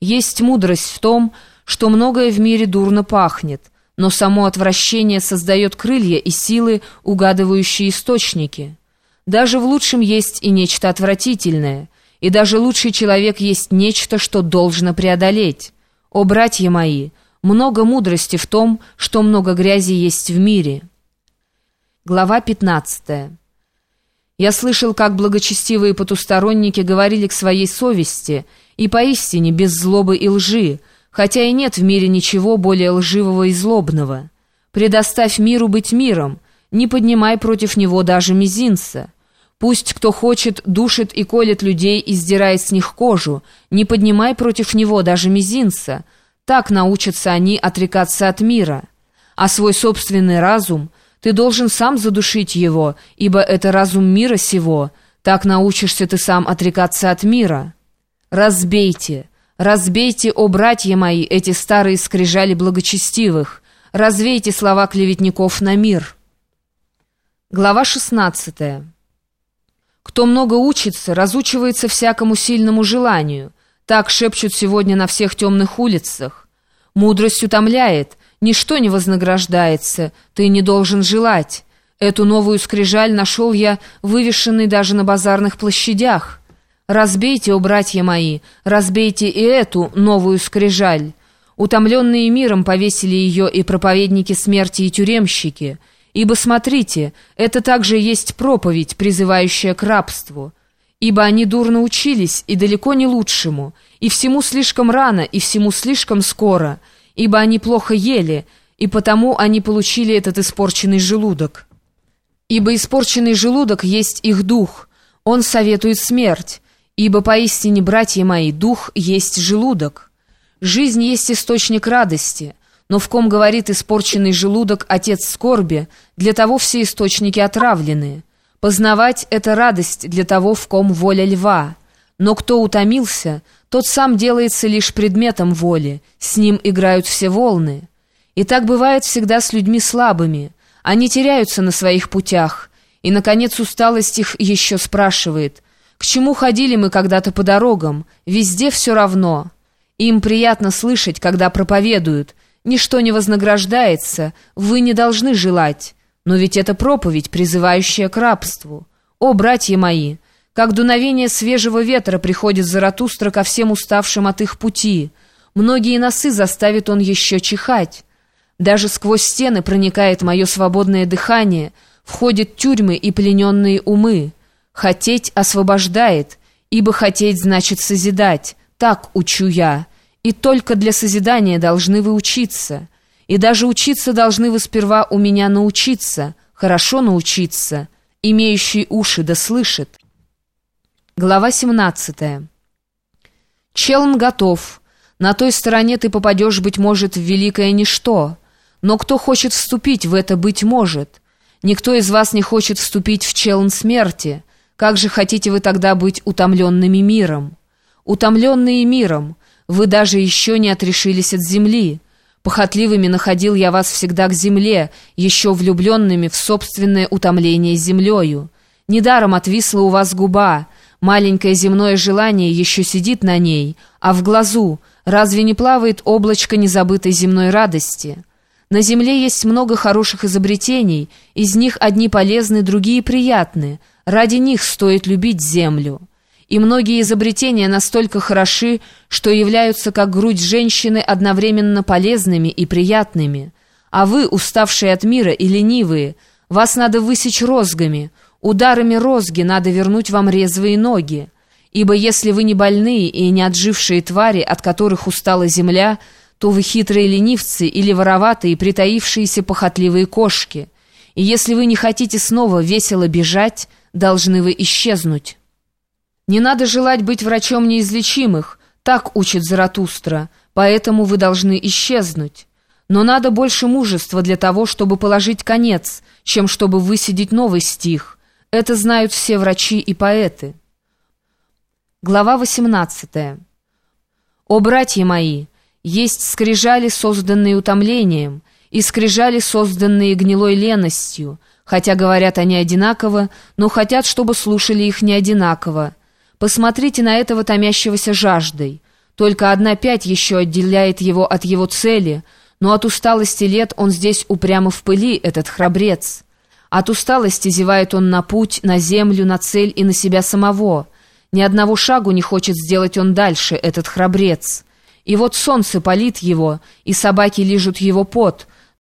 Есть мудрость в том, что многое в мире дурно пахнет, но само отвращение создает крылья и силы, угадывающие источники. Даже в лучшем есть и нечто отвратительное, и даже лучший человек есть нечто, что должно преодолеть. О, братья мои, много мудрости в том, что много грязи есть в мире. Глава 15. Я слышал, как благочестивые потусторонники говорили к своей совести, и поистине без злобы и лжи, хотя и нет в мире ничего более лживого и злобного. Предоставь миру быть миром, не поднимай против него даже мизинца. Пусть кто хочет, душит и колет людей и с них кожу, не поднимай против него даже мизинца. Так научатся они отрекаться от мира. А свой собственный разум ты должен сам задушить его, ибо это разум мира сего. Так научишься ты сам отрекаться от мира. Разбейте, разбейте, о братья мои, эти старые скрижали благочестивых. Развейте слова клеветников на мир. Глава шестнадцатая. Кто много учится, разучивается всякому сильному желанию. Так шепчут сегодня на всех темных улицах. Мудрость утомляет, ничто не вознаграждается, ты не должен желать. Эту новую скрижаль нашел я, вывешенный даже на базарных площадях. Разбейте, о братья мои, разбейте и эту новую скрижаль. Утомленные миром повесили ее и проповедники смерти, и тюремщики — Ибо смотрите, это также есть проповедь, призывающая к рабству. Ибо они дурно учились и далеко не лучшему, и всему слишком рано, и всему слишком скоро, ибо они плохо ели, и потому они получили этот испорченный желудок. Ибо испорченный желудок есть их дух, он советует смерть, ибо поистине, братья мои, дух есть желудок. Жизнь есть источник радости — но в ком говорит испорченный желудок отец скорби, для того все источники отравлены. Познавать — это радость для того, в ком воля льва. Но кто утомился, тот сам делается лишь предметом воли, с ним играют все волны. И так бывает всегда с людьми слабыми. Они теряются на своих путях. И, наконец, усталость их еще спрашивает, «К чему ходили мы когда-то по дорогам? Везде все равно». Им приятно слышать, когда проповедуют — Ничто не вознаграждается, вы не должны желать. Но ведь это проповедь, призывающая к рабству. О, братья мои, как дуновение свежего ветра приходит Заратустра ко всем уставшим от их пути. Многие носы заставит он еще чихать. Даже сквозь стены проникает мое свободное дыхание, входят тюрьмы и плененные умы. Хотеть освобождает, ибо хотеть значит созидать. Так учу я». И только для созидания должны вы учиться. И даже учиться должны вы сперва у меня научиться, хорошо научиться. Имеющий уши да слышит. Глава 17. Челн готов. На той стороне ты попадешь, быть может, в великое ничто. Но кто хочет вступить в это, быть может? Никто из вас не хочет вступить в челн смерти. Как же хотите вы тогда быть утомленными миром? Утомленные миром — вы даже еще не отрешились от земли. Похотливыми находил я вас всегда к земле, еще влюбленными в собственное утомление землею. Недаром отвисла у вас губа, маленькое земное желание еще сидит на ней, а в глазу разве не плавает облачко незабытой земной радости? На земле есть много хороших изобретений, из них одни полезны, другие приятны. Ради них стоит любить землю» и многие изобретения настолько хороши, что являются как грудь женщины одновременно полезными и приятными. А вы, уставшие от мира и ленивые, вас надо высечь розгами, ударами розги надо вернуть вам резвые ноги. Ибо если вы не больные и не отжившие твари, от которых устала земля, то вы хитрые ленивцы или вороватые, притаившиеся похотливые кошки. И если вы не хотите снова весело бежать, должны вы исчезнуть». Не надо желать быть врачом неизлечимых, так учит Заратустра, поэтому вы должны исчезнуть. Но надо больше мужества для того, чтобы положить конец, чем чтобы высидеть новый стих. Это знают все врачи и поэты. Глава 18. «О, братья мои, есть скрижали, созданные утомлением, и скрижали, созданные гнилой леностью, хотя говорят они одинаково, но хотят, чтобы слушали их не одинаково, Посмотрите на этого томящегося жаждой. Только одна пять еще отделяет его от его цели, но от усталости лет он здесь упрямо в пыли, этот храбрец. От усталости зевает он на путь, на землю, на цель и на себя самого. Ни одного шагу не хочет сделать он дальше, этот храбрец. И вот солнце палит его, и собаки лижут его пот —